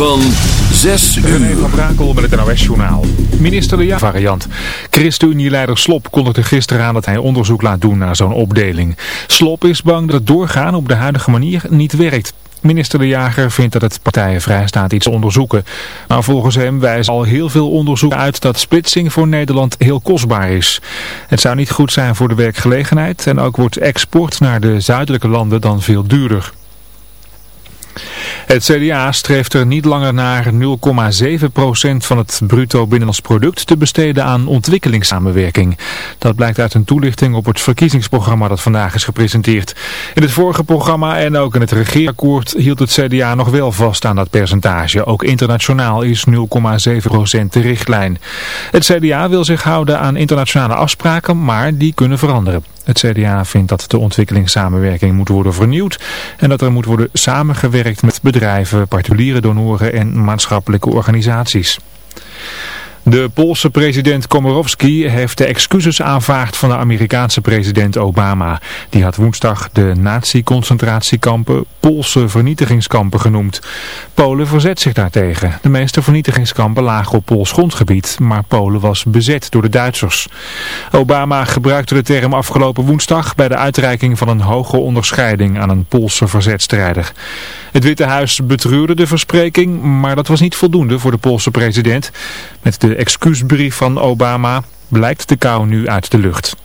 Van 6 René uur. van Brakel met het NOS-journaal. Minister De Jager variant. ChristenUnie-leider Slop kondigde gisteren aan dat hij onderzoek laat doen naar zo'n opdeling. Slop is bang dat het doorgaan op de huidige manier niet werkt. Minister De Jager vindt dat het partijen vrij staat iets te onderzoeken. Maar volgens hem wijst al heel veel onderzoek uit dat splitsing voor Nederland heel kostbaar is. Het zou niet goed zijn voor de werkgelegenheid en ook wordt export naar de zuidelijke landen dan veel duurder. Het CDA streeft er niet langer naar 0,7% van het bruto binnenlands product te besteden aan ontwikkelingssamenwerking. Dat blijkt uit een toelichting op het verkiezingsprogramma dat vandaag is gepresenteerd. In het vorige programma en ook in het regeerakkoord hield het CDA nog wel vast aan dat percentage. Ook internationaal is 0,7% de richtlijn. Het CDA wil zich houden aan internationale afspraken, maar die kunnen veranderen. Het CDA vindt dat de ontwikkelingssamenwerking moet worden vernieuwd en dat er moet worden samengewerkt met bedrijven, particuliere donoren en maatschappelijke organisaties. De Poolse president Komorowski heeft de excuses aanvaard van de Amerikaanse president Obama. Die had woensdag de nazi-concentratiekampen Poolse vernietigingskampen genoemd. Polen verzet zich daartegen. De meeste vernietigingskampen lagen op Pools grondgebied, maar Polen was bezet door de Duitsers. Obama gebruikte de term afgelopen woensdag bij de uitreiking van een hoge onderscheiding aan een Poolse verzetstrijder. Het Witte Huis betreurde de verspreking, maar dat was niet voldoende voor de Poolse president. Met de excuusbrief van Obama blijkt de kou nu uit de lucht.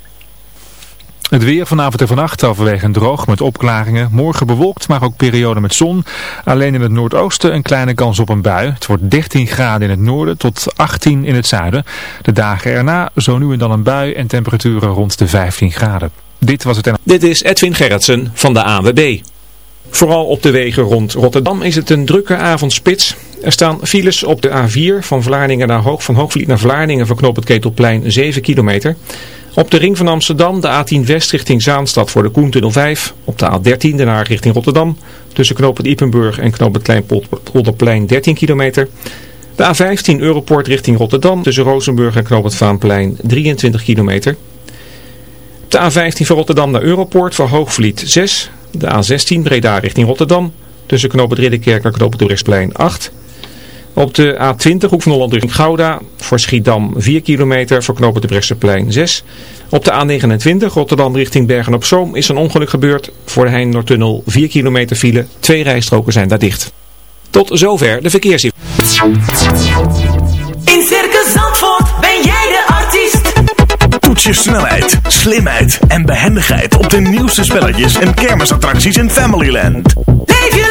Het weer vanavond en vannacht overwegend droog met opklaringen. Morgen bewolkt, maar ook periode met zon. Alleen in het noordoosten een kleine kans op een bui. Het wordt 13 graden in het noorden tot 18 in het zuiden. De dagen erna zo nu en dan een bui en temperaturen rond de 15 graden. Dit was het. Dit is Edwin Gerritsen van de ANWB. Vooral op de wegen rond Rotterdam is het een drukke avondspits. Er staan files op de A4 van, Vlaardingen naar Hoog, van Hoogvliet naar Vlaardingen voor knoop het Ketelplein 7 kilometer. Op de ring van Amsterdam de A10 West richting Zaanstad voor de Koentunnel 5. Op de A13 daarna richting Rotterdam tussen knoop het Ipenburg en knoop het Kleinpolderplein 13 kilometer. De A15 Europort richting Rotterdam tussen Rozenburg en knoop Vaanplein 23 kilometer. De A15 van Rotterdam naar Europoort voor Hoogvliet 6. De A16 Breda richting Rotterdam. Tussen Knoop het Ridderkerk en Knoop het Dordrechtsplein 8. Op de A20 Hoek van Holland richting Gouda. Voor Schiedam 4 kilometer. Voor Knoop het Dordrechtsplein 6. Op de A29 Rotterdam richting Bergen op Zoom is een ongeluk gebeurd. Voor de Heinenoordtunnel 4 kilometer file. Twee rijstroken zijn daar dicht. Tot zover de verkeersinformatie. In Circus Zandvoort ben jij de artiest. Toets je snelheid, slimheid en behendigheid op de nieuwste spelletjes en kermisattracties in Familyland. Leef je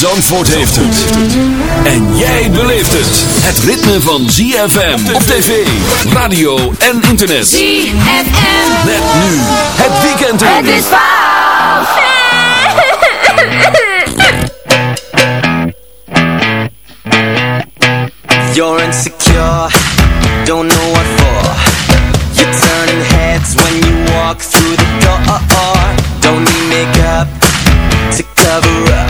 Zandvoort heeft het. En jij beleeft het. Het ritme van ZFM op tv, radio en internet. ZFM. Met nu het weekend Het in. is fout. You're insecure, don't know what for. You're turning heads when you walk through the door. Don't need makeup to cover up.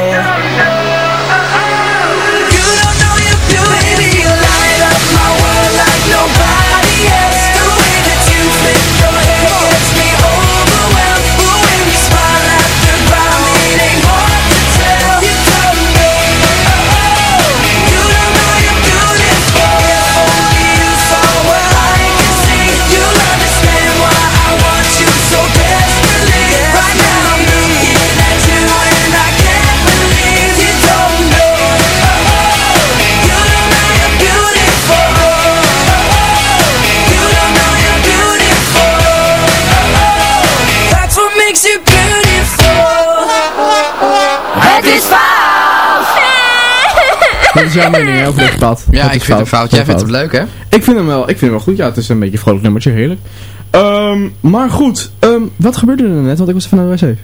Wat is jouw mening over dit pad? Ja, ik vind het fout. Jij vindt hem leuk, hè? Ik vind hem wel, ik vind hem wel goed. Ja, het is een beetje een vrolijk nummertje, heerlijk. Ehm, maar goed, ehm, wat gebeurde er net? Want ik was even naar de wc.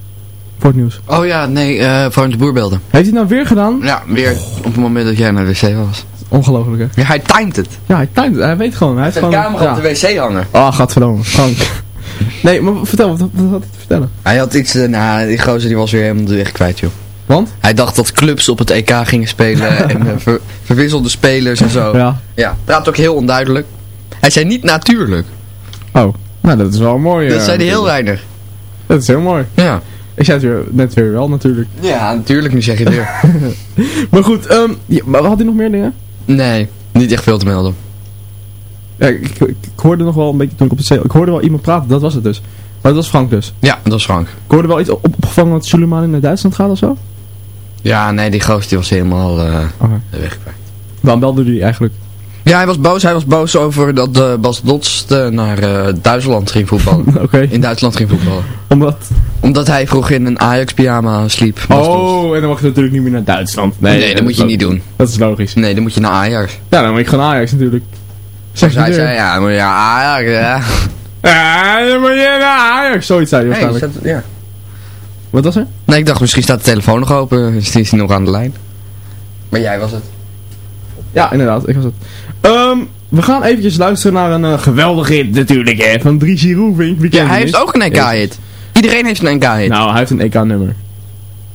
Voor het nieuws. Oh ja, nee, uh, voor de boerbelden. Heeft hij het nou weer gedaan? Ja, weer op het moment dat jij naar de wc was. Ongelooflijk, hè? Ja, hij timed het. Ja, hij timed het. Hij weet gewoon. Hij heeft de gewoon... camera ja. op de wc hangen. Oh, gadverdamme. Frank. Nee, maar vertel, wat, wat had hij te vertellen? Hij had iets, uh, nou, die gozer die was weer helemaal de weg kwijt, joh. Want? Hij dacht dat clubs op het EK gingen spelen en uh, ver, verwisselde spelers en zo. Ja. Ja, praat ook heel onduidelijk. Hij zei niet natuurlijk. Oh, nou dat is wel mooi. Dat uh, zei hij heel weinig. Dat is heel mooi. Ja. Ik zei het weer, net weer wel natuurlijk. Ja, natuurlijk, nu zeg je het weer. maar goed, um, ja, maar had hij nog meer dingen? Nee, niet echt veel te melden. Ja, ik, ik, ik, hoorde nog wel een beetje toen ik op het Ik hoorde wel iemand praten, dat was het dus. Maar dat was Frank dus? Ja, dat was Frank. Ik hoorde wel iets op, opgevangen dat Suleiman naar Duitsland gaat of zo? Ja, nee, die goos die was helemaal uh, okay. weg kwijt. Waarom belde hij eigenlijk? Ja, hij was boos. Hij was boos over dat uh, Bas Dots uh, naar uh, Duitsland ging voetballen. Okay. In Duitsland ging voetballen. Omdat? Omdat hij vroeg in een Ajax pyjama sliep. Oh, en dan mag je natuurlijk niet meer naar Duitsland. Nee, nee dat moet je niet doen. Dat is logisch. Nee, dan moet je naar Ajax. Ja, dan moet ik gewoon Ajax natuurlijk. Zeg hij zei, ja, maar ja, Ajax, ja. Ja, dan moet je naar Ajax. Zoiets zei hij hey, ja. Wat was er? Nee, ik dacht misschien staat de telefoon nog open. Is die nog aan de lijn? Maar jij was het. Ja, inderdaad. Ik was het. Um, we gaan eventjes luisteren naar een uh, geweldige hit natuurlijk, hè. Van Dries Girouvink. Wie ja, hij heeft ook een EK-hit. Iedereen heeft een EK-hit. Nou, hij heeft een EK-nummer.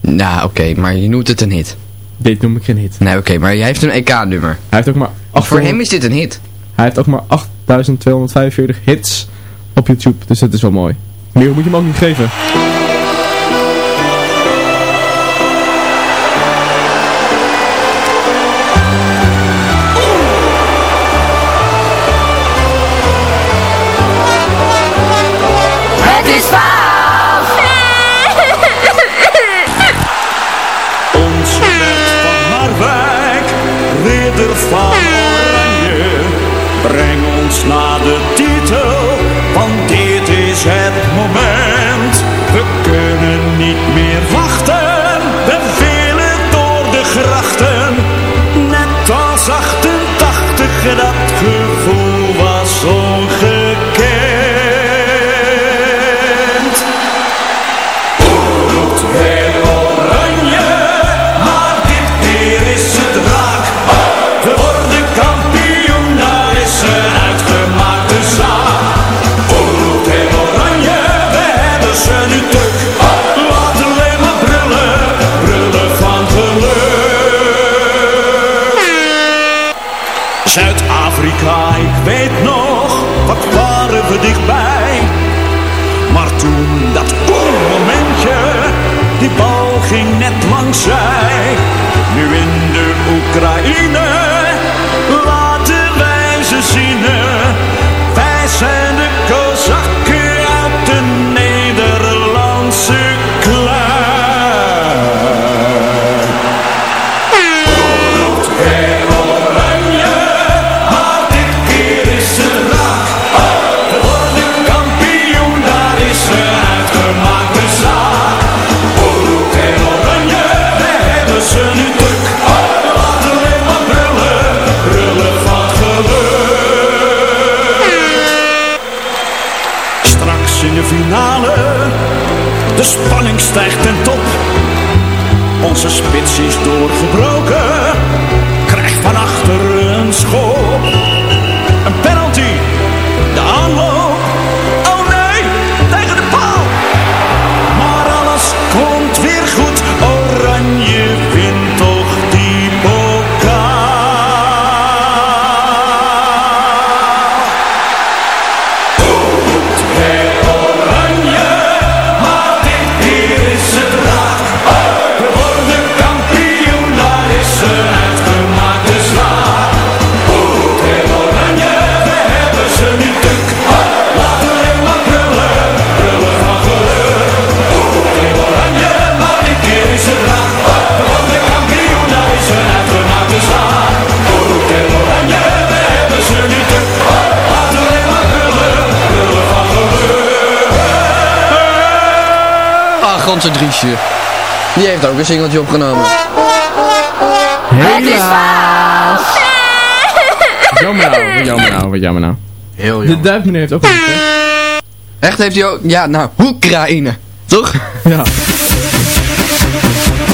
Nou, oké, okay, maar je noemt het een hit. Dit noem ik geen hit. Nee, oké, okay, maar jij heeft een EK-nummer. Hij heeft ook maar... 800... Voor hem is dit een hit. Hij heeft ook maar 8245 hits op YouTube, dus dat is wel mooi. Meer moet je hem ook niet geven. De spanning stijgt ten top. Onze spits is doorgebroken, onze Driesje. Die heeft ook een singeltje opgenomen. Helaas. Jammer nou, wat jammer nou, wat jammer nou. Heel De jammer. duifmeneer heeft ook een? Echt heeft hij ook... Ja, nou, Oekraïne. Toch? Ja.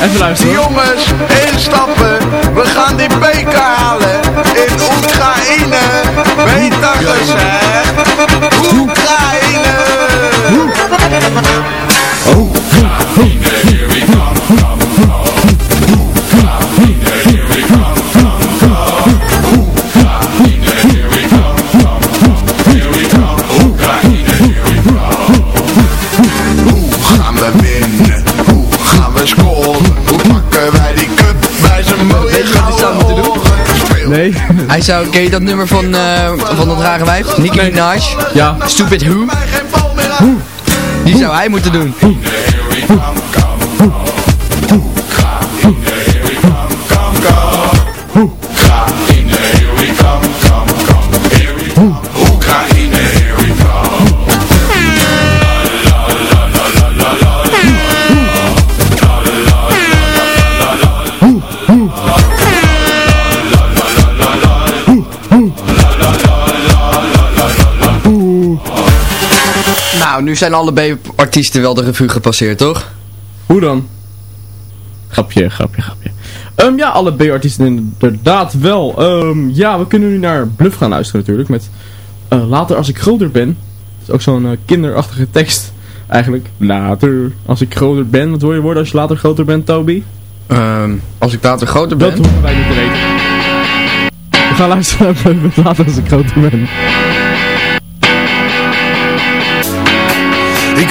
Even luisteren. Jongens, instappen. We gaan die beker halen. In Oekraïne. Beter gezegd. Oekraïne. Hoe Nee. Hij zou... Ken je dat nummer van, eh, van dat rare wijf? Nicki Minaj? Ja. Stupid Who? mij Die zou hij moeten doen. Nou, nu zijn alle B-artiesten wel de revue gepasseerd, toch? Hoe dan? Grapje, grapje, grapje. Ehm, ja, alle B-artiesten inderdaad wel. Ehm, ja, we kunnen nu naar Bluff gaan luisteren natuurlijk. Met eh, Later als ik groter ben. Dat is ook zo'n eh, kinderachtige tekst eigenlijk. Later als ik groter ben. Wat wil je worden als je later groter bent, Toby? Ehm, als ik later groter Dat ben... hoeven wij niet te weten. We gaan luisteren naar Bluff met Later als ik groter ben.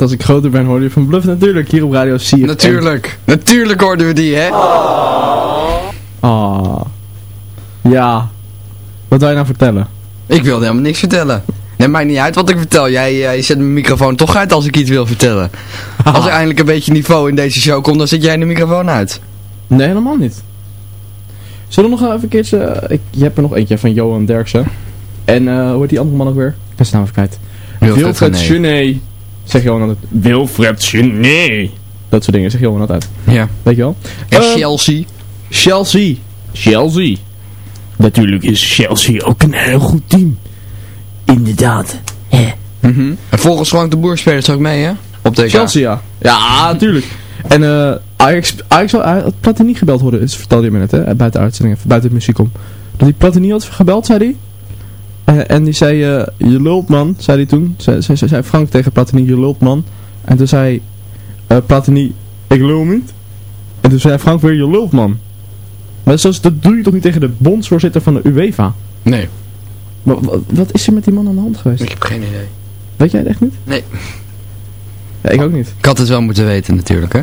Als ik groter ben hoor je van Bluff natuurlijk hier op Radio CFM. Natuurlijk. Natuurlijk hoorden we die, hè? Ah. Ja. Wat wil je nou vertellen? Ik wilde helemaal niks vertellen. Nee, maakt niet uit wat ik vertel. Jij, jij zet mijn microfoon toch uit als ik iets wil vertellen. Als er eindelijk een beetje niveau in deze show komt, dan zet jij de microfoon uit. Nee, helemaal niet. Zullen we nog even een keertje... eh, Ik, je hebt er nog eentje van Johan Derksen. En eh hoe heet die andere man ook weer? Ik ben zijn naam even kwijt. Wilfred Wilfred Gené. Zeg Johan altijd. Wilfred Gené. Dat soort dingen zeg Johan altijd. Ja. Weet je wel? En Eh, Chelsea. Chelsea. Chelsea. Natuurlijk is Chelsea ook een heel goed team. Inderdaad. Mhm. En volgens Frank de Boer speelt ook mee, hè? Op deze Chelsea, ja. Ja, natuurlijk. En eh Ajax, Ajax zou had Platini gebeld worden, vertelde je me net, hè, buiten de uitzending, even buiten het muziek om. Dat die Platini had gebeld, zei hij. En die zei, eh, je lult man, zei hij toen. Zei, zei, zei Frank tegen Platini, je lult man. En toen zei eh, Platini, ik lul niet. En toen zei Frank weer, je lult man. Maar zoals, dat doe je toch niet tegen de bondsvoorzitter van de UEFA? Nee. Maar wa- wat is er met die man aan de hand geweest? Ik heb geen idee. Weet jij het echt niet? Nee. Ja, ik ook niet. Ik had het wel moeten weten natuurlijk, hè?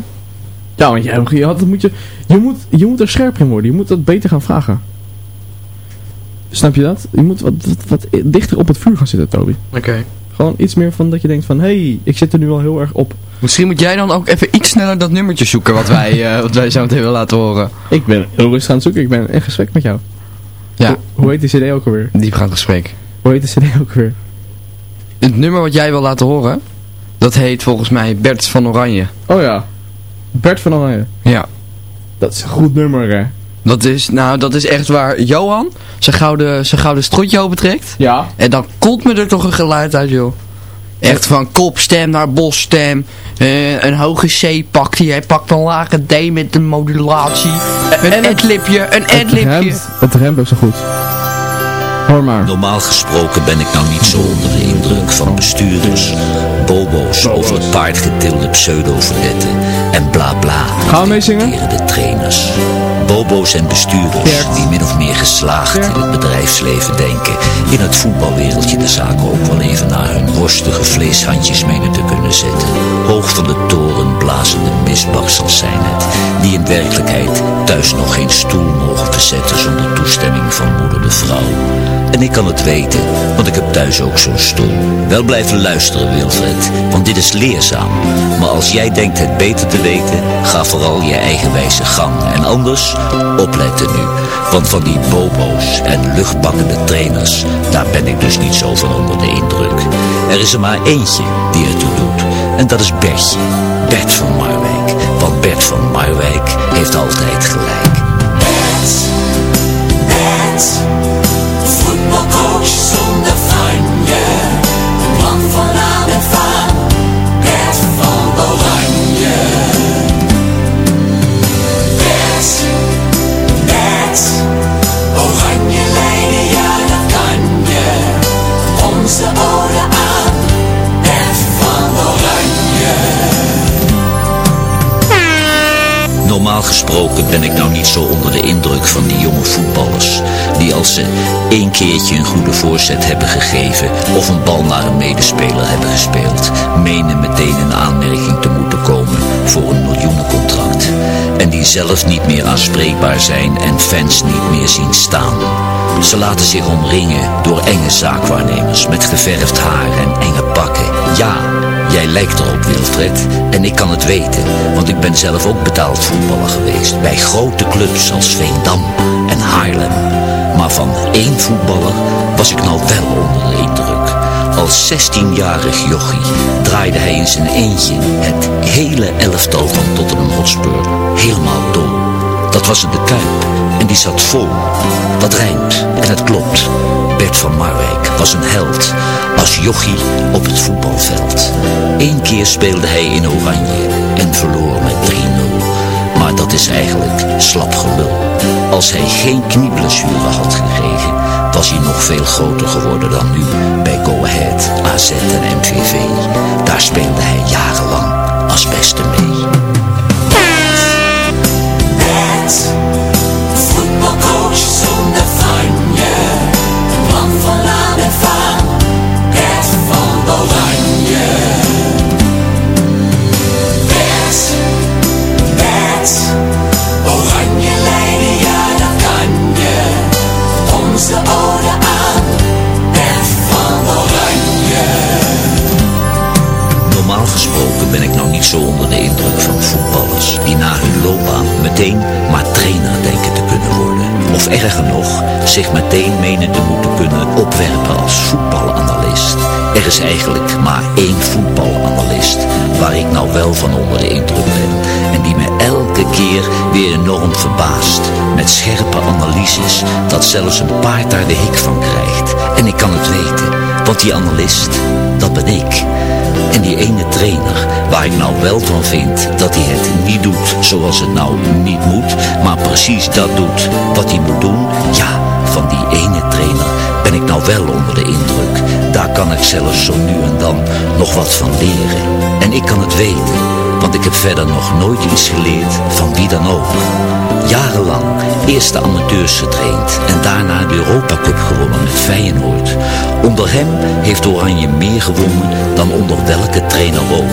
Ja, want je, je, had, moet je, je, moet, je moet er scherp in worden. Je moet dat beter gaan vragen. Snap je dat? Je moet wat, wat, wat dichter op het vuur gaan zitten, Toby. Oké. Gewoon iets meer van dat je denkt van... Hé, hey, ik zit er nu al heel erg op. Misschien moet jij dan ook even iets sneller dat nummertje zoeken wat wij, eh, wat wij zo meteen willen laten horen. Ik ben heel rustig aan het zoeken. Ik ben in gesprek met jou. Ja, Hoe, hoe heet die cd ook alweer? diepgaand gesprek. Hoe heet de cd ook alweer? Het nummer wat jij wil laten horen, dat heet volgens mij Bert van Oranje. Oh ja. Bert van Oranje. Ja. Dat is een goed nummer, hè? Dat is, nou, dat is echt waar Johan zijn gouden, zijn gouden strotje opentrekt. Ja. En dan komt me er toch een geluid uit, joh. Echt van kopstem naar bosstem. eh, een hoge C pakt hij. Hij pakt een lage D met een modulatie. Een en een remt, het remt ook zo goed. Hoor maar. Normaal gesproken ben ik nou niet zo onder de indruk van bestuurders, bobo's over het paard getilde pseudo-verdetten en bla bla. Gaan we meezingen? De trainers. Bobo's en bestuurders die min of meer geslaagd in het bedrijfsleven denken. In het voetbalwereldje de zaken ook wel even naar hun rorstige vleeshandjes menen te kunnen zetten. Hoog van de toren blazende misbaksels zijn het. Die in werkelijkheid thuis nog geen stoel mogen verzetten zonder toestemming van moeder de vrouw. En ik kan het weten, want ik heb thuis ook zo'n stoel. Wel blijven luisteren, Wilfred, want dit is leerzaam. Maar als jij denkt het beter te weten, ga vooral je eigenwijze gang. En anders, opletten nu. Want van die bobo's en luchtpakkende trainers, daar ben ik dus niet zo van onder de indruk. Er is er maar eentje die ertoe doet. En dat is Bertje. Bert van Marwijk. Want Bert van Marwijk heeft altijd gelijk. Bert, zonder Normaal gesproken ben ik nou niet zo onder de indruk van die jonge voetballers. Die als ze één keertje een goede voorzet hebben gegeven of een bal naar een medespeler hebben gespeeld, menen meteen in aanmerking te moeten komen voor een miljoenencontract. En die zelf niet meer aanspreekbaar zijn en fans niet meer zien staan. Ze laten zich omringen door enge zaakwaarnemers met geverfd haar en enge pakken. Ja, Jij lijkt erop, Wilfred. En ik kan het weten, want ik ben zelf ook betaald voetballer geweest. Bij grote clubs als Veendam en Haarlem. Maar van één voetballer was ik nou wel onder de indruk. Als 16-jarig jochie draaide hij in zijn eentje het hele elftal van Tottenham Hotspur helemaal door. Dat was in de Kuip die zat vol. Dat rijmt en het klopt. Bert van Marwijk was een held als jochie op het voetbalveld. Eén keer speelde hij in oranje en verloor met 3-0. Maar dat is eigenlijk slap gelul. Als hij geen knieblessure had gekregen, was hij nog veel groter geworden dan nu bij Go Ahead, AZ en MVV. Daar speelde hij jarenlang zich meteen menen te moeten kunnen opwerpen als voetbalanalist. Er is eigenlijk maar één voetbalanalist waar ik nou wel van onder de indruk ben. En die me elke keer weer enorm verbaast. Met scherpe analyses, dat zelfs een paard daar de hik van krijgt. En ik kan het weten, want die analist, dat ben ik. En die ene trainer, waar ik nou wel van vind dat hij het niet doet zoals het nou niet moet, maar precies dat doet wat hij moet doen, ja, van die ene trainer ben ik nou wel onder de indruk. Daar kan ik zelfs zo nu en dan nog wat van leren. En ik kan het weten, want ik heb verder nog nooit iets geleerd van wie dan ook. Jarenlang eerst de amateurs getraind en daarna de Europa Cup gewonnen met Feyenoord. Onder hem heeft Oranje meer gewonnen dan onder welke trainer ook.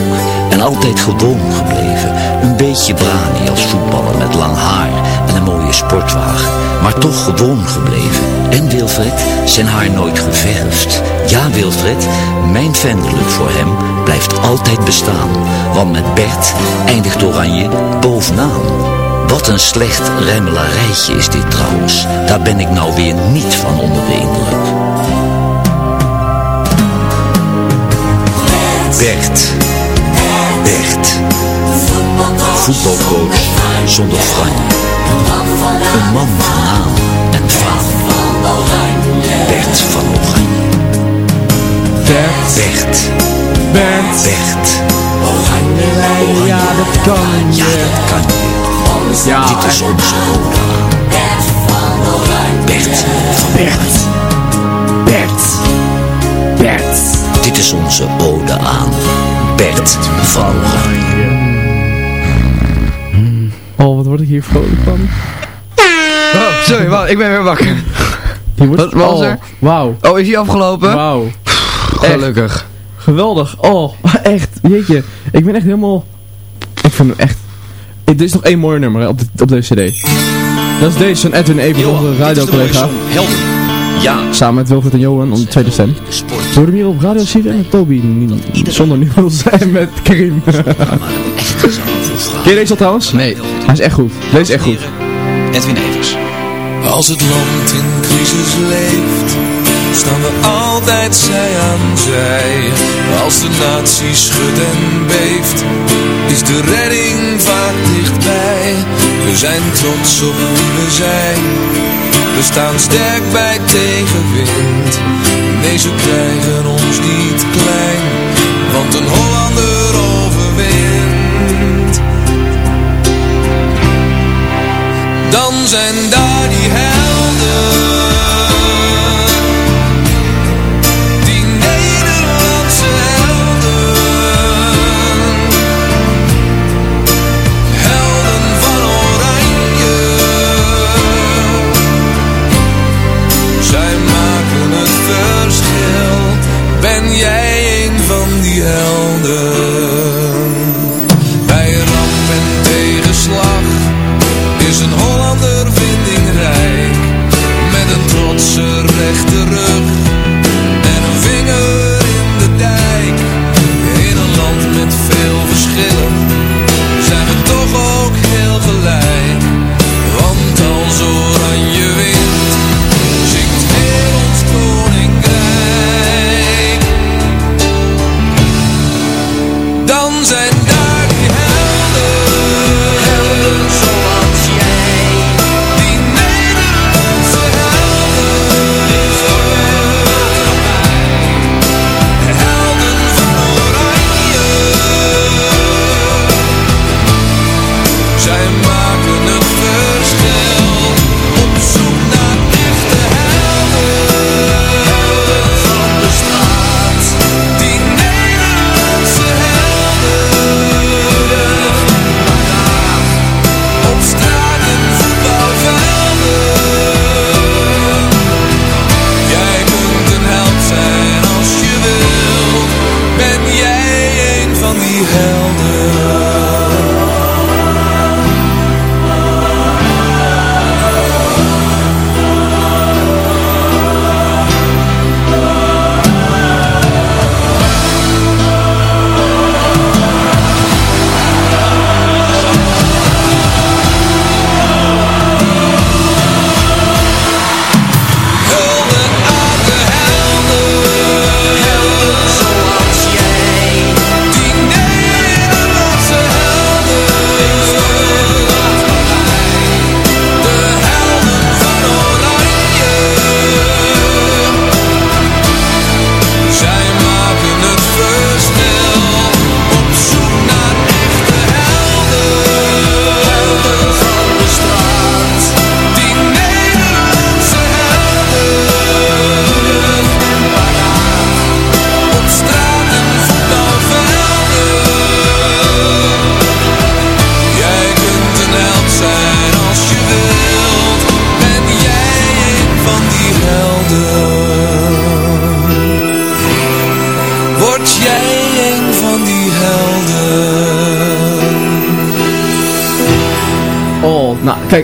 En altijd gewoon gebleven. Een beetje brani als voetballer met lang haar en een mooie sportwagen. Maar toch gewoon gebleven. En Wilfred, zijn haar nooit geverfd. Ja Wilfred, mijn fanclub voor hem blijft altijd bestaan. Want met Bert eindigt Oranje bovenaan. Wat een slecht rijmelarijtje is dit trouwens. Daar ben ik nou weer niet van onder de indruk. Bert. Bert. Voetbalcoach zonder franje. Een man van naam en faam. Bert van Oranje. Bert. Bert. Bert. Bert. Oranje, ja dat kan Ja, dat kan je. Ja, Dit is onze Roda. Bert van Oranje. Bert van Bert. Bert. Bert. Dit is onze ode aan Bert van. Oh, wat word ik hier vrolijk van. Oh, sorry, wacht, ik ben weer wakker. Die wordt... Wat was oh, er? Wauw. Oh, is hij afgelopen? Wauw. Gelukkig. Geweldig. Oh, echt. Jeetje. Ik ben echt helemaal... Ik vind hem echt... Dit is nog één mooi nummer hè, op, de, op deze cd. Dat is deze van Edwin Even, onze radiocollega. Helden. Ja. Samen met Wilfred en Johan, onze tweede stem. We hier op Radio CFM met Toby. Zonder Niels en met Karim. Ken je deze al trouwens? Nee. Hij is echt goed. Deze is echt goed. Edwin Evers. Als het land in crisis leeft, staan we altijd zij aan zij. Als de natie schudt en beeft, is de redding vaak dichtbij. We zijn trots op wie we zijn, we staan sterk bij tegenwind. Nee, ze krijgen ons niet klein, want een Hollander overwint. Dan zijn daar die.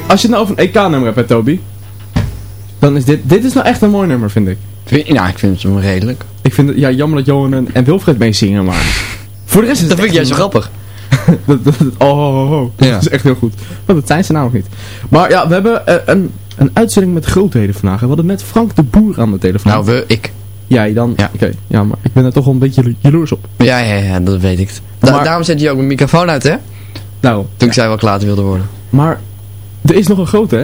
Als je het nou over een EK-nummer hebt, hè, Toby. Dan is dit, dit is nou echt een mooi nummer, vind ik. Ja, ik vind het wel redelijk. Ik vind het, ja, jammer dat Johan en, en Wilfred meezingen, maar... Voor de rest is het Dat vind ik juist zo grappig. dat, dat, dat- oh, oh, oh, oh. Ja. Dat is echt heel goed. Maar dat zijn ze namelijk niet. Maar ja, we hebben eh, een, een uitzending met grootheden vandaag. We hadden net Frank de Boer aan de telefoon. Nou, we, ik. Jij dan? Ja. Oké, ja, maar ik ben er toch wel een beetje jalo- jaloers op. Ja, ja, ja, dat weet ik. Da Maar- Daarom zet hij ook mijn microfoon uit, hè? Nou, Toen ik zei wel klaar wilde worden. maar er is nog een grote, hè?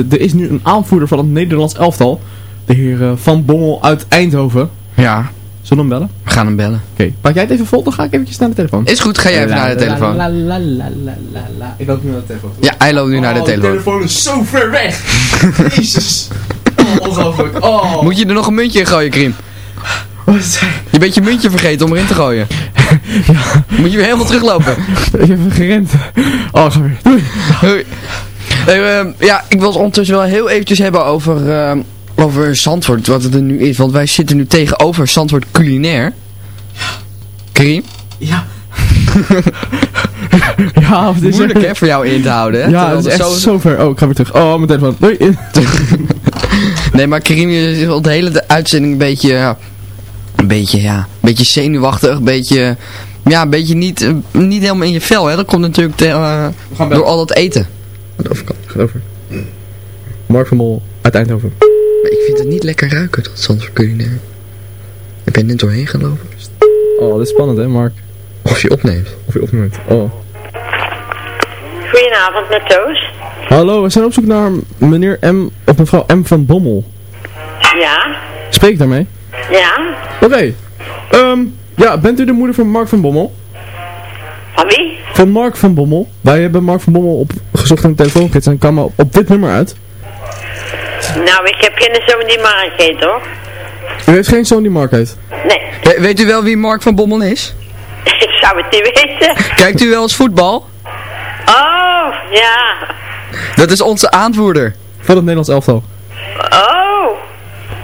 Er, er is nu een aanvoerder van het Nederlands elftal. De heer eh, Van Bommel uit Eindhoven. Ja, Zullen we hem bellen? we gaan hem bellen. Oké, pak jij het even vol, dan ga ik eventjes naar de telefoon. Is goed, ga jij even naar de telefoon. La, la, la, la, la, la. Ik loop nu naar de telefoon. Ja, hij loopt nu naar de Oh, telefoon. telefoon is zo ver weg. Jezus. Oh, ongelooflijk. Oh. Moet je er nog een muntje in gooien, Krim? Wat is hij? Je bent je muntje vergeten om erin te gooien. Moet je weer helemaal teruglopen. Ik heb gerend. Oh, ga weer. Doei. Hoi. Eh, ehm, ja, ik wil het ondertussen wel heel eventjes hebben over, ehm, over Zandvoort, wat het er nu is. Want wij zitten nu tegenover Zandvoort Culinair. Karim? Ja. ja, wat is Moeilijk hè, voor jou in te houden hè? Ja, het is echt zo- zo... ver. Oh, ik ga weer terug. Oh, mijn telefoon. Doei. Nee, maar Karim je is al de hele uitzending een beetje, ja, een beetje, ja, een beetje zenuwachtig, een beetje, ja, een beetje niet, eh, niet helemaal in je vel hè. Dat komt natuurlijk te, door al dat eten. Gaat over. Mark van Mol uit Eindhoven. Maar ik vind het niet lekker ruiken, dat Zandvoort Culinair. Ik ben net doorheen gelopen. Oh, dit is spannend hè, Mark. Of je opneemt. Of je opneemt. Oh. Goedenavond met Toos. Hallo, we zijn op zoek naar meneer M. of mevrouw M. van Bommel. Ja, Spreek ik daarmee? ja. Oké. Ehm, ja, bent u de moeder van Mark van Bommel? Van wie? Van Mark van Bommel. Wij hebben Mark van Bommel opgezocht in de telefoongids en kwam op, op dit nummer uit. Nou, ik heb geen zoon die Mark heet hoor. U heeft geen zoon die Mark heet. Nee, We- weet u wel wie Mark van Bommel is? ik zou het niet weten. Kijkt u wel eens voetbal? Oh, ja. Dat is onze aanvoerder. Van het Nederlands elftal. Oh,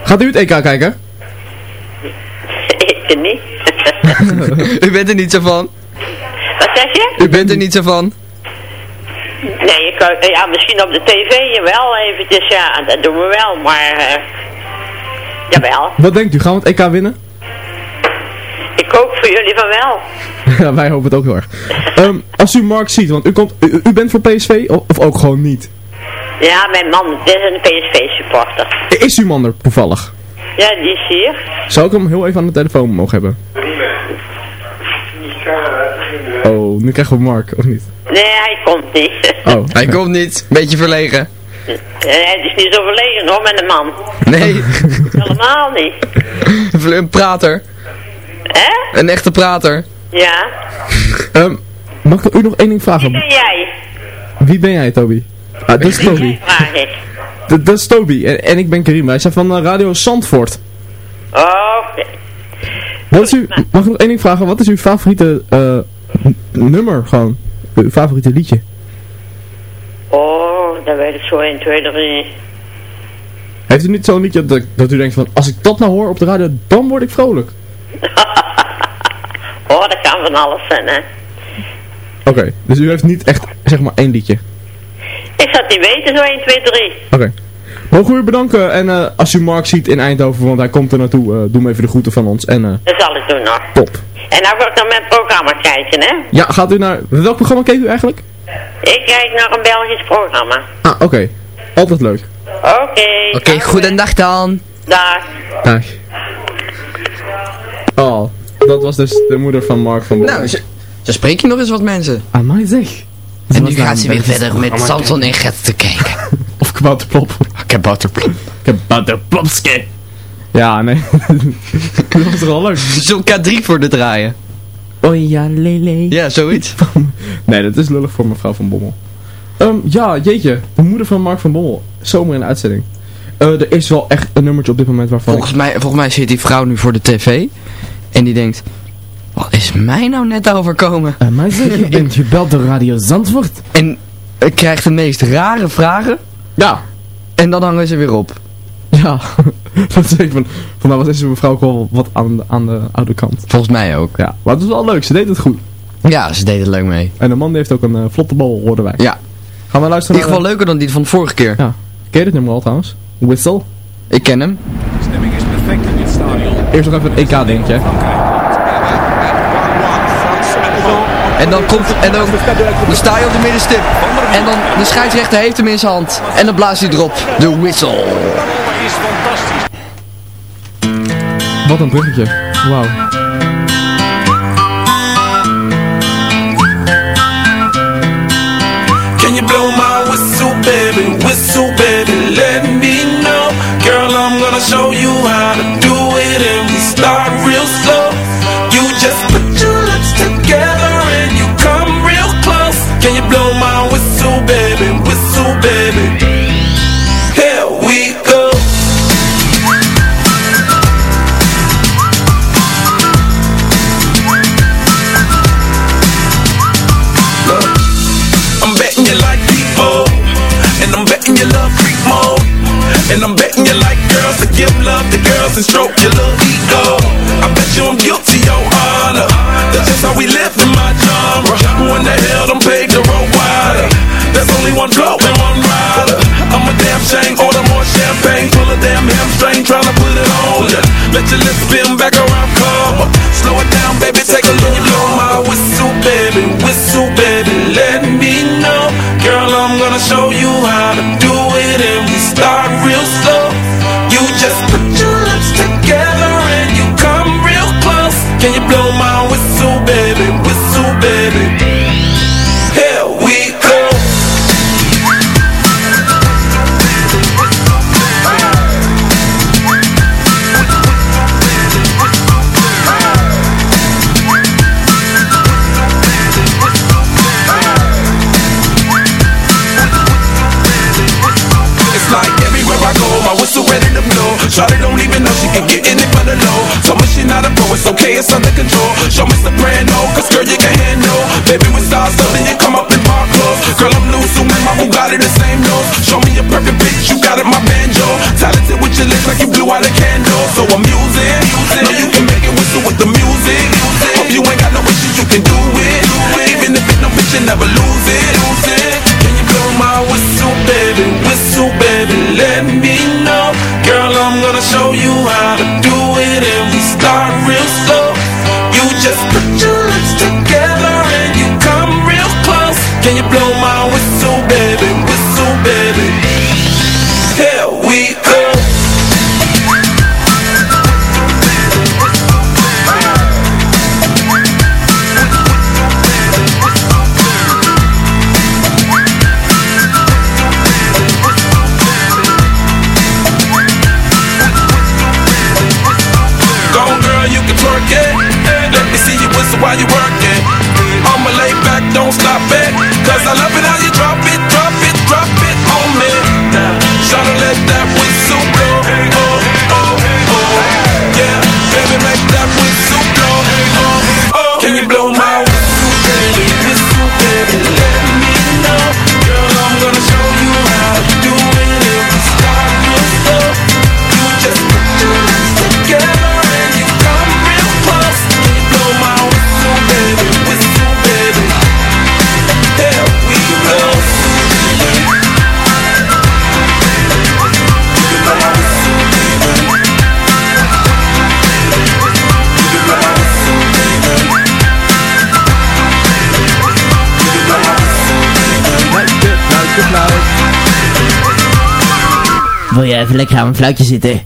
Gaat u het EK kijken? ik niet. u bent er niet zo van. Wat zeg je? U bent er niet zo van. Nee, ik, kan- ja, misschien op de tv wel eventjes, ja, dat doen we wel, maar, eh jawel. Wat denkt u? Gaan we het EK winnen? Ik hoop voor jullie van wel. ja, wij hopen het ook heel erg. Ehm, als u Mark ziet, want u, komt, u, u bent voor PSV of, of ook gewoon niet? Ja, mijn man is een PSV-supporter. Is uw man er toevallig? Ja, die is hier. Zou ik hem heel even aan de telefoon mogen hebben? Oh, nu krijgen we Mark, of niet? Nee, hij komt niet. Oh, Hij komt niet. Beetje verlegen. Nee, het is niet zo verlegen hoor, met een man. Nee. Helemaal niet. Een prater. Hè? Een echte prater. Ja. Ehm, mag ik u nog één ding vragen? Ben jij? Wie ben jij, Toby? Ah, dat is Toby. Vraag ik. Dat, dat is Toby. En, en ik ben Karim. Wij zijn van eh, Radio Zandvoort. Oh, oké. Wat is uw, mag ik nog één ding vragen? Wat is uw favoriete eh, nummer gewoon? Uw favoriete liedje? Oh, dat weet ik zo 1, 2, 3. Heeft u niet zo'n liedje dat, dat u denkt van... Als ik dat nou hoor op de radio, dan word ik vrolijk. Oh, dat kan van alles zijn, hè. Oké, dus u heeft niet echt, zeg maar, één liedje. Ik zou het niet weten, zo 1, 2, 3. Oké. Mogen we u bedanken en eh, als u Mark ziet in Eindhoven, want hij komt er naartoe, eh, doe hem even de groeten van ons. En eh, Dat zal ik doen, hoor. top. En nou wil ik naar mijn programma kijken, hè. Ja, gaat u naar... Welk programma keek u eigenlijk? Ik kijk naar een Belgisch programma. Ah, oké. Altijd leuk. Oké. Oké, goedendag dan. Dag. Dag. Oh, dat was dus de moeder van Mark van. Nou, ze, ze spreek je nog eens wat mensen. Aan mij zeg. En nu gaat ze weer verder met Samson en Gert te kijken. Of kabouterplop. Kabouterplop. Kabouterplopske. Ja, nee. dat was toch al leuk? Zo'n K3 voor de draaien. Oh ja, lele. Ja, zoiets. Nee, dat is lullig voor mevrouw van Bommel. Ehm, ja, jeetje. De moeder van Mark van Bommel. Zomer in de uitzending. Eh, er is wel echt een nummertje op dit moment waarvan Volgens mij, volgens mij zit die vrouw nu voor de tv. En die denkt... Wat is mij nou net overkomen? ik... mij zeg je bent gebeld door Radio Zandvoort. En eh, krijgt de meest rare vragen. Ja. En dan hangen ze weer op. Ja. dat zeg ik van... Van mij was deze mevrouw ook wel wat aan de, aan de oude kant. Volgens mij ook. Ja. Maar het was wel leuk. Ze deed het goed. Ja, ze deed het leuk mee. En de man die heeft ook een eh, vlotte bal, hoorden wij. Ja. Gaan we In luisteren ieder geval leuker dan die van de vorige keer. Ja. Ken je dit nummer al trouwens? Whistle. Ik ken hem. stemming is perfect in dit stadion. Eerst nog even het EK En dan komt, en dan, dan sta je op de middenstip. En dan, de scheidsrechter heeft hem in zijn hand. En dan blaast hij erop. De whistle. is fantastisch. Wat een bruggetje. Wauw. Can you blow my whistle, baby? Whistle, baby, let me know. Girl, I'm gonna show you how to do it, and we start real betting you like girls to give love to girls and stroke your little ego. I bet you I'm guilty, your honor. That's just how we live in my genre. Who in the hell done paved the road wider? There's only one blow and one rider. I'm a damn shame, order more champagne, pull a damn hamstring, tryna put it on ya. Let your lips spin back around, come on. Slow it down, baby, take a look. Blow my whistle, baby, whistle, baby, let me know. Girl, I'm gonna show you how to my the same nose. Show me a perfect bitch, you got it, my banjo. Talented with your lips like you blew out a candle. So I'm using, know you can make it whistle with the music. Hope you ain't got no issues, you can do it. Even if it no bitch, you never lose it. Can you blow my whistle, baby? Whistle, baby, let me know. Girl, I'm gonna show you even lekker aan mijn fluitje zitten?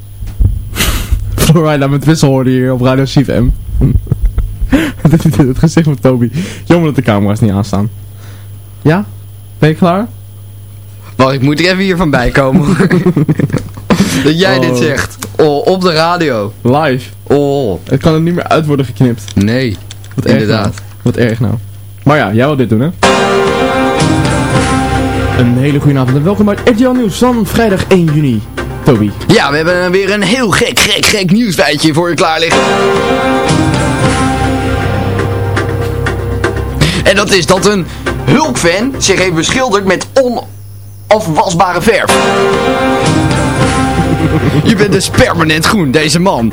Florida met wissel hoorde hier op Radio CFM. Het gezicht van Toby. Jammer dat de camera's niet aanstaan. Ja? Ben je klaar? Wacht, ik moet er even hiervan bij komen. dat jij dit Oh. zegt. Oh, op de radio. Live. Oh. Het kan er niet meer uit worden geknipt. Nee. Wat erg Inderdaad. nou. Wat erg nou. Maar ja, jij wil dit doen hè? Een hele goede avond en welkom bij het RTL Nieuws van vrijdag 1 juni. Ja, we hebben weer een heel gek, gek, gek nieuwsfeitje voor je klaar liggen. En dat is dat een Hulk-fan zich heeft beschilderd met onafwasbare verf. Je bent dus permanent groen, deze man.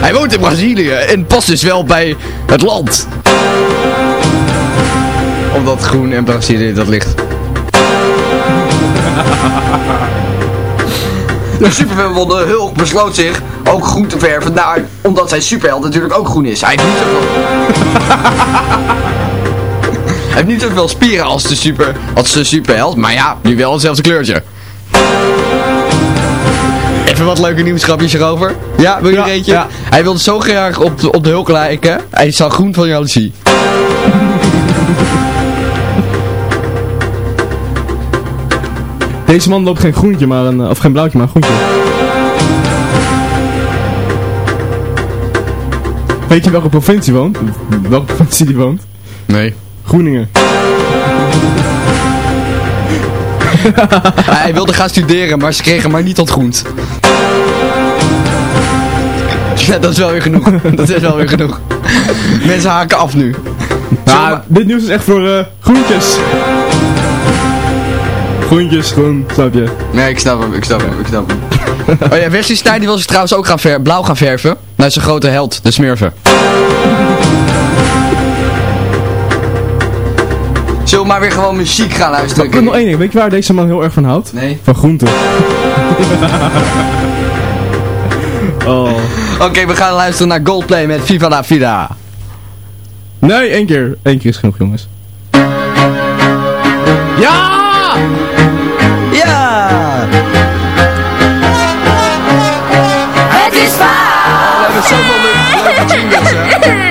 Hij woont in Brazilië en past dus wel bij het land. op dat groen en Brazilië dat ligt. De superfilm de Hulk besloot zich ook groen te verven, daar, omdat zijn superheld natuurlijk ook groen is. Hij heeft niet zoveel... Hij heeft niet zoveel spieren als de, super, als de superheld, maar ja, nu wel hetzelfde kleurtje. Even wat leuke nieuwsgrapjes erover. Ja, wil je er eentje? Hij wilde zo graag op de, op de Hulk lijken. Hij zag groen van jaloezie. Deze man loopt geen groentje, maar een, of geen blauwtje, maar een groentje. Weet je welke provincie woont? Welke provincie die woont? Nee. Groeningen. Hij wilde gaan studeren, maar ze kregen hem maar niet tot groent. Ja, dat is wel weer genoeg. Dat is wel weer genoeg. Mensen haken af nu. Nou, dit nieuws is echt voor eh, groentjes. Groentjes, groen, snap je? Nee, ik snap hem, ik snap hem, ik snap hem. Oh ja, Wesley Stein die wil zich trouwens ook gaan ver blauw gaan verven. Naar zijn grote held, de smurfen. Zullen we maar weer gewoon muziek gaan luisteren? Ik heb nog één ding. Weet je waar deze man heel erg van houdt? Nee. Van groenten. oh. Oké, we gaan luisteren naar Goldplay met Viva la Vida. Nee, één keer. Eén keer is genoeg, jongens. Ja! Ja! Het is fout! We hebben zoveel leuke jingles, hè?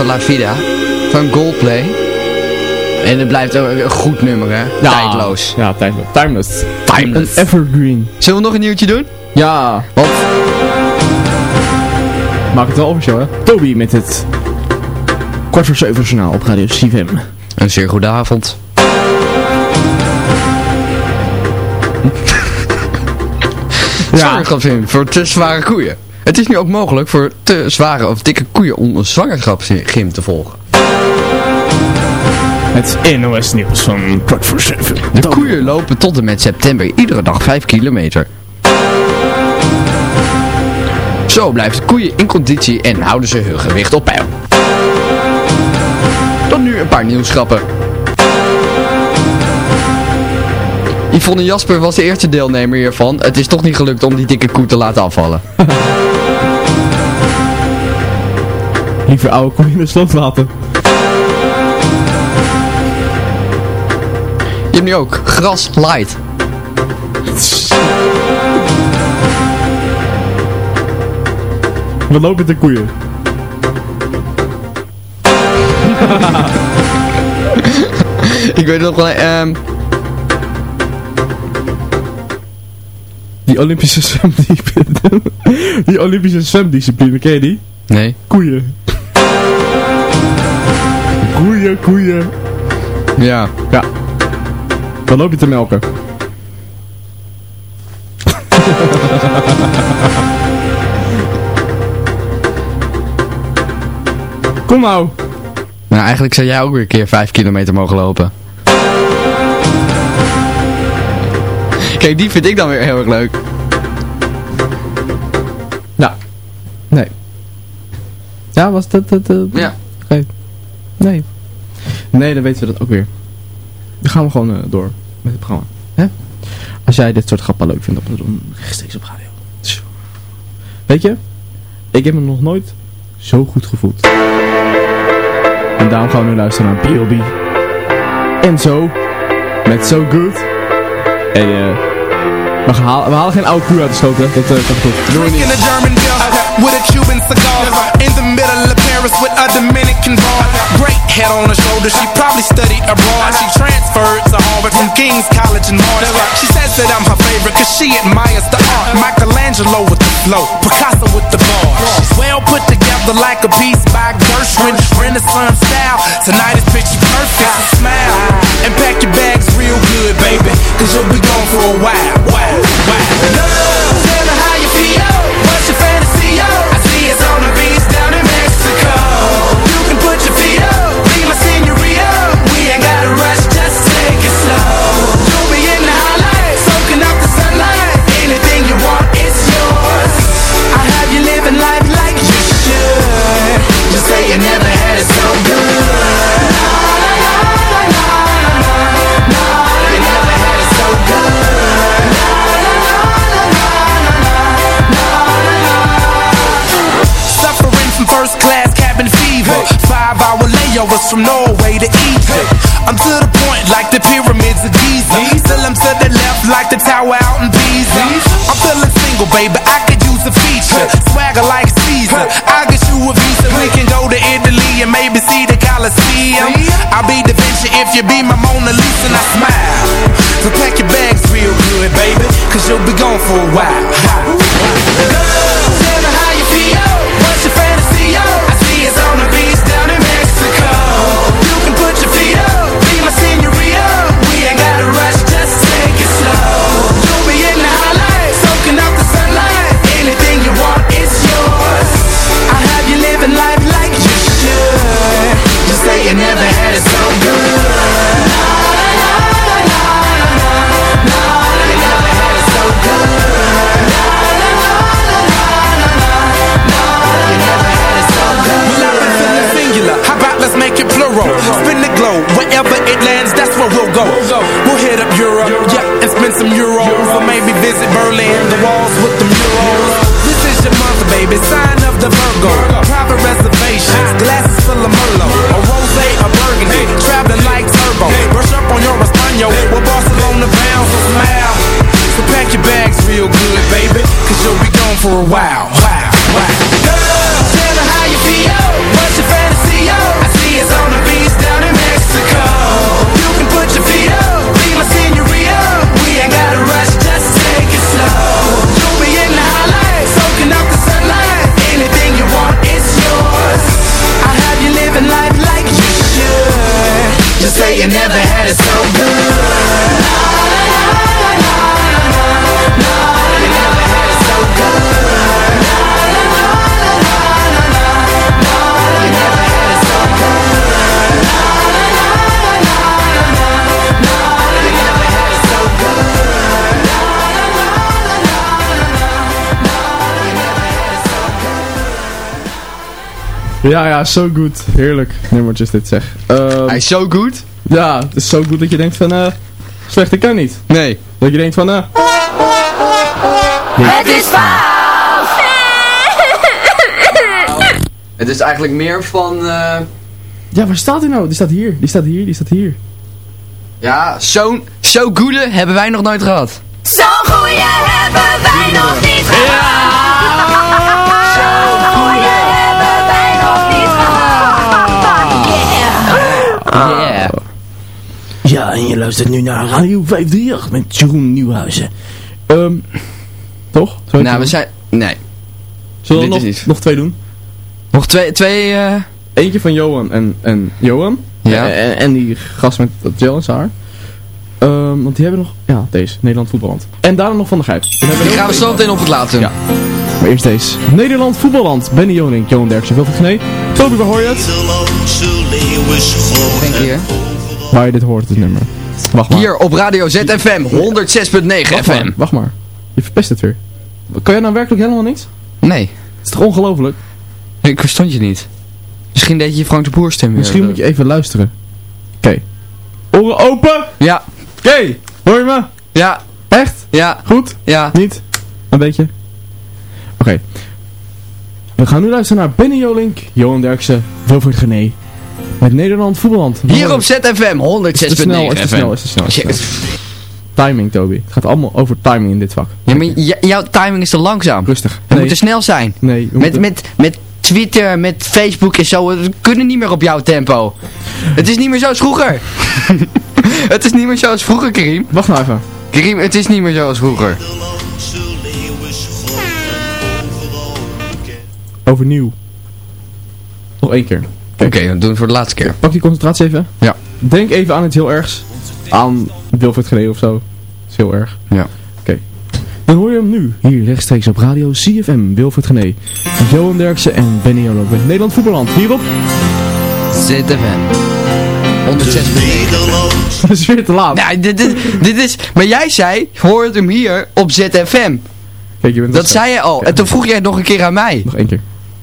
Viva La Vida van Goldplay. En het blijft ook een goed nummer, hè? Tijdloos. Ja, tijdloos. Timeless. Timeless. Een evergreen. Zullen we nog een nieuwtje doen? Ja. Want... Maak het wel officieel, hè? Toby met het kwart voor zeven journaal op Radio CFM. Een zeer goede avond. Zwangerschapsgym voor te zware koeien. Het is nu ook mogelijk voor te zware of dikke koeien om een zwangerschapsgym te volgen. Het NOS nieuws van kwart voor zeven. De koeien lopen tot en met september iedere dag 5 kilometer. Zo blijft de koeien in conditie en houden ze hun gewicht op peil. Dan nu een paar nieuwsgrappen. Yvonne Jasper was de eerste deelnemer hiervan. Het is toch niet gelukt om die dikke koe te laten afvallen. Liever oude koeien in de slot laten. Je hebt nu ook gras light. We lopen de koeien. Ik weet nog wel, ehm... Die Olympische zwemdiscipline. die Olympische zwemdiscipline, ken je die? Nee. Koeien. Koeien, koeien. Ja. Ja. Dan loop je te melken. Kom nou. Nou, eigenlijk zou jij ook weer een keer 5 kilometer mogen lopen. Kijk, die vind ik dan weer heel erg leuk. Ja. Nee. Ja, was dat... dat, dat Ja. Oké. Nee. Nee, dan weten we dat ook weer. Dan gaan we gewoon eh, door met het programma. Hè? Als jij dit soort grappen leuk vindt, dan rechtstreeks op radio. Zo. Weet je, ik heb me nog nooit zo goed gevoeld. En daarom gaan we nu luisteren naar B.O.B. En zo, met So Good. En eh, we, halen, we halen geen oude koe uit de sloot, hè. Dat uh, komt goed. Doe Drinking a German beer with a Cuban cigar in the middle of Paris with a Dominican bar. Great head on her shoulder, she probably studied abroad. She transferred to Harvard from King's College in March. She says that I'm her favorite cause she admires the art. Michelangelo with the flow, Picasso with the bar. She's well put together like a piece by Gershwin. Renaissance style, tonight is picture perfect. So smile and pack your bags real good, baby, cause you'll be gone for a while. Wow, wow. Love, layovers from Norway to Egypt. I'm to the point like the pyramids of Giza. Still I'm to the left like the tower out in Pisa. I'm feeling single, baby. I could use a feature. Swagger like Caesar. I'll get you a visa. We can go to Italy and maybe see the Colosseum. I'll be the Vinci if you be my Mona Lisa and I smile. So pack your bags real good, baby. Cause you'll be gone for a while. Ja, ja, so good. Heerlijk. Nummertjes dit zeg. Ehm, Hij is zo goed. Ja, het is zo goed dat je denkt van, eh, slecht, ik kan niet. Nee. Dat je denkt van, eh, Het is fout! Het is eigenlijk meer van... eh, ja, waar staat hij nou? Die staat hier, die staat hier, die staat hier. ja, zo'n zo goede hebben wij nog nooit gehad. Zo'n goeie hebben wij nog niet gehad! Luistert nu naar Radio 538 met Jeroen Nieuwhuizen. Ehm, toch? Zo Nou, we zijn... Nee. Zullen we dit nog, niet. nog twee doen? Nog twee... twee eh, Eentje van Johan en, en Johan. Ja. En, en die gast met dat gel in zijn haar. Ehm, want die hebben nog... Ja, deze. Nederland Voetballand. En daarna nog Van de Gijp. Die gaan we zo meteen op het laten. Ja. Maar eerst deze. Nederland Voetballand. Benny Joning, Johan Derksen, Wilfried Genee. Toby, waar hoor je het? Denk je? Waar je dit hoort, het nummer. Wacht maar. Hier op Radio ZFM 106.9 Wacht FM. maar, wacht maar. Je verpest het weer. Kan jij nou werkelijk helemaal niks? Nee. Het is toch ongelooflijk? Ik verstond je niet. Misschien deed je Frank de Boer stem weer. Misschien moet je even luisteren. Oké. Oren open! Ja. Oké. Hoor je me? Ja. Echt? Ja. Goed? Ja. Niet? Een beetje? Oké. We gaan nu luisteren naar Benny Jolink, Johan Derksen, Wilfried Genee. Met Nederland Voetballand. Hier op ZFM 106.9 Is te snel, is te FM. snel, is te te. Timing, Toby. Het gaat allemaal over timing in dit vak. Ja, maar jouw timing is te langzaam. Rustig. We Nee. moeten snel zijn. Nee, Met, met, met Twitter, met Facebook en zo. We kunnen niet meer op jouw tempo. Het is niet meer zoals vroeger. het is niet meer zoals vroeger, Karim. Wacht nou even. Karim, het is niet meer zoals vroeger. Overnieuw. Nog één keer. Oké, dan doen we het voor de laatste keer. Pak die concentratie even. Ja. Denk even aan iets heel ergs. Aan Wilfried Genee of zo. Dat is heel erg. Ja. Oké. Dan hoor je hem nu. Hier rechtstreeks op radio CFM. Wilfried Genee. Johan Derksen en Benny Jolink met Nederland Voetballand. Hierop. ZFM 106.9 Dat is weer te laat. Nou, dit, dit, dit is... Maar jij zei, hoor het hem hier op ZFM. Kijk, je bent Dat zei je al. En toen vroeg jij het nog een keer aan mij. Nog één keer.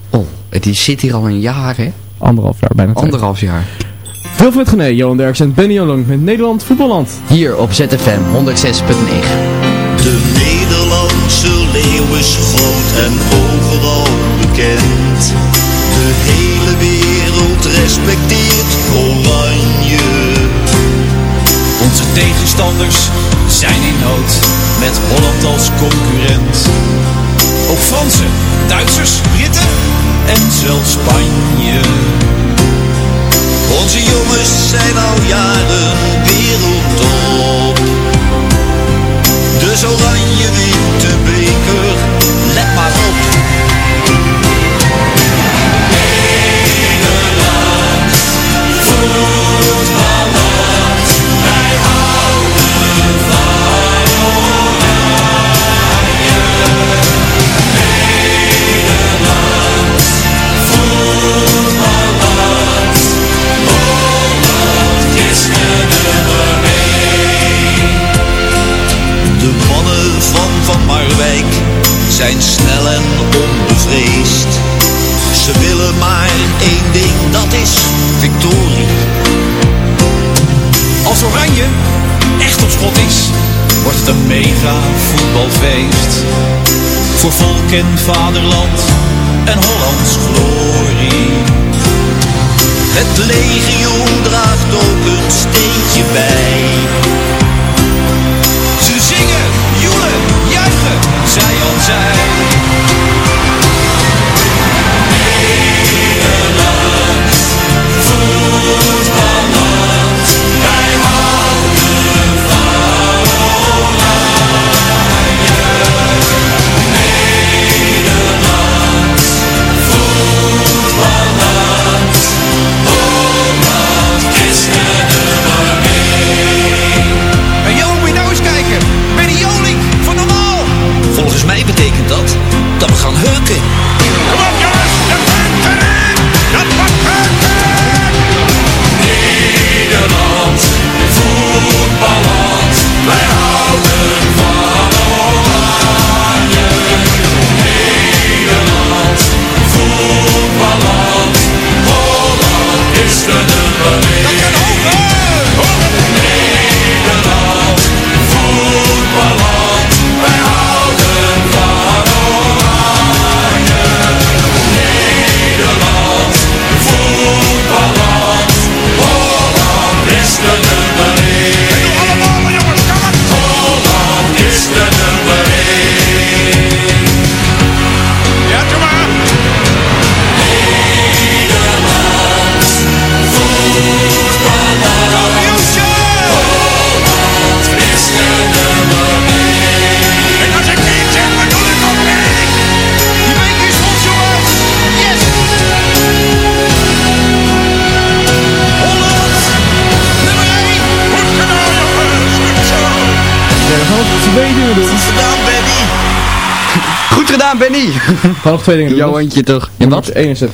Oh, die zit hier al een jaar, hè? Anderhalf jaar, bijna twee. Anderhalf jaar. Wilfried Genee, Johan Derksen en Benny Jolink met Nederland Voetballand. Hier op ZFM 106.9. De Nederlandse leeuw is groot en overal bekend. De hele wereld respecteert Oranje. Onze tegenstanders zijn in nood met Holland als concurrent. Ook Fransen, Duitsers, Britten en zelfs Spanje. Onze jongens zijn al jaren wereldtop. Dus Oranje wint de beker, zijn snel en onbevreesd. Ze willen maar één ding, dat is victorie. Als Oranje echt op schot is, wordt het een mega voetbalfeest. Voor volk en vaderland en Hollands glorie. Het legioen draagt ook een steentje bij. Zij Benny. Gewoon nog twee dingen doen. Johantje toch. Ja, wat? Eén is het.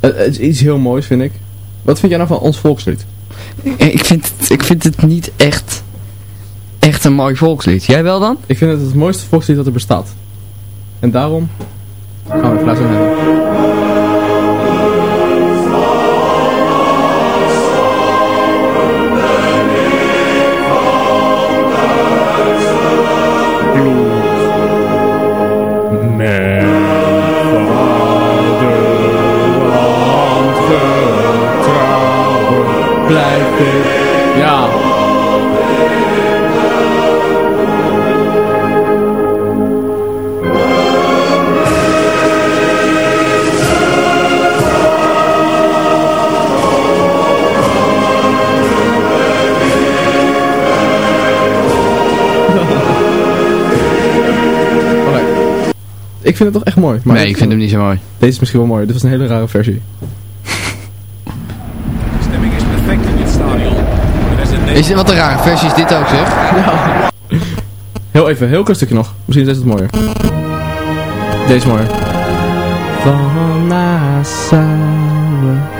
Eh, het is iets heel moois, vind ik. Wat vind jij nou van ons volkslied? Ik vind, het, ik vind het niet echt, echt een mooi volkslied. Jij wel dan? Ik vind het het mooiste volkslied dat er bestaat. En daarom gaan we het luisteren hebben. Ik vind het toch echt mooi. Maar Nee, ik vind hem niet zo mooi. Deze is misschien wel mooi. Dit was een hele rare versie. stemming is perfect in dit stadion. Is dit wat een rare versie is dit ook zeg? Ja. Heel even, heel stukje nog. Misschien is het mooier. Deze is mooier. Van Nassau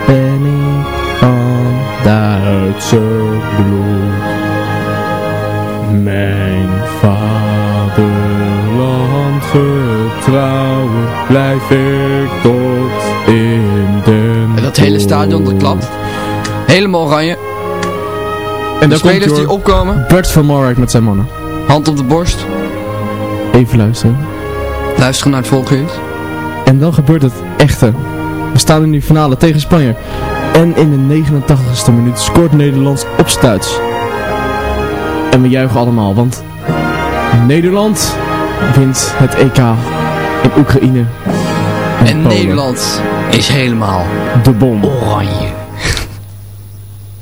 ben ik van Duitse bloed. Mijn vaderland getrouwen blijf ik tot in den En dat hele stadion dat klapt. Helemaal oranje. En de spelers die opkomen. Bert van Marwijk met zijn mannen. Hand op de borst. Even luisteren. Luisteren naar het volkslied. En dan gebeurt het echte. We staan in die finale tegen Spanje. En in de 89ste minuut scoort Nederland op stuits. En we juichen allemaal, want Nederland wint het EK in Oekraïne. En. Nederland is helemaal de bom. oranje.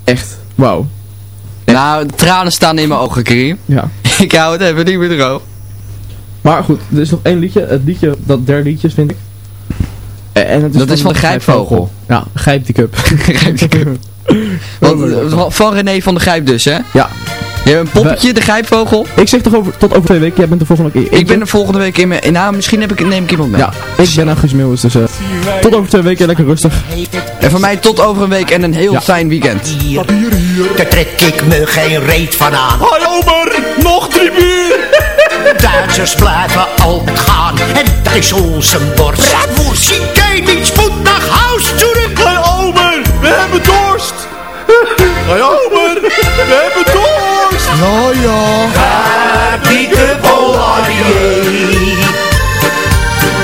Echt, wauw. Nou, de tranen staan in mijn ogen, Karim. Ja. Ik hou het even niet meer droog. Maar goed, er is nog één liedje. Het liedje, dat derde liedje vind ik. En en het is Dat is van de Grijpvogel. Ja, Grijp die cup. Grijp die cup. Want, van René van de Grijp dus, hè? Ja. Je hebt een poppetje, de Grijpvogel. Ik zeg toch over, tot over twee weken. Jij bent de volgende keer. Ik ben er volgende week in mijn... Nou, misschien heb ik, neem ik iemand mee. Ja, ik ben aan Guus Meeuwis, dus eh, tot over twee weken lekker rustig. En voor mij tot over een week en een heel Ja. fijn weekend. Hier, daar trek ik me geen reet van aan. Hoi Omer, nog drie bier! Duitsers blijven ook gaan en dat is onze borst. Bratwurst, niet spoed naar huis. Hoi Omer, we hebben dorst! Hoi Omer, we hebben dorst! Nou ja. Daar die de Polarië.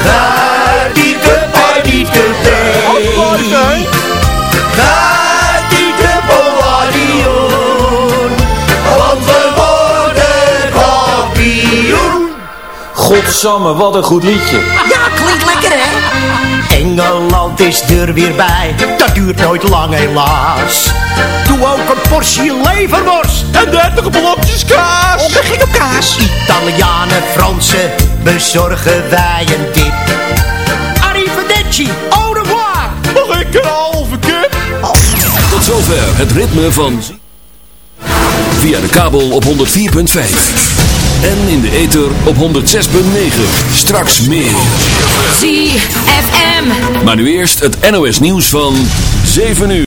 Daar die de bij die de bij. Daar die de Polarië. Want we worden kampioen. Godsamme, wat een goed liedje. Ja, klinkt lekker hè? Engeland is er weer bij, dat duurt nooit lang helaas. Doe ook een portie leverworst En 30 blokjes kaas! Op de gek op kaas. Italianen, Fransen, bezorgen wij een dip. Arrivederci, au revoir. Mag ik een halve kip? Tot zover het ritme van... Via de kabel op 104.5. En in de ether op 106.9. Straks meer. ZFM. Maar nu eerst het NOS nieuws van 7 uur.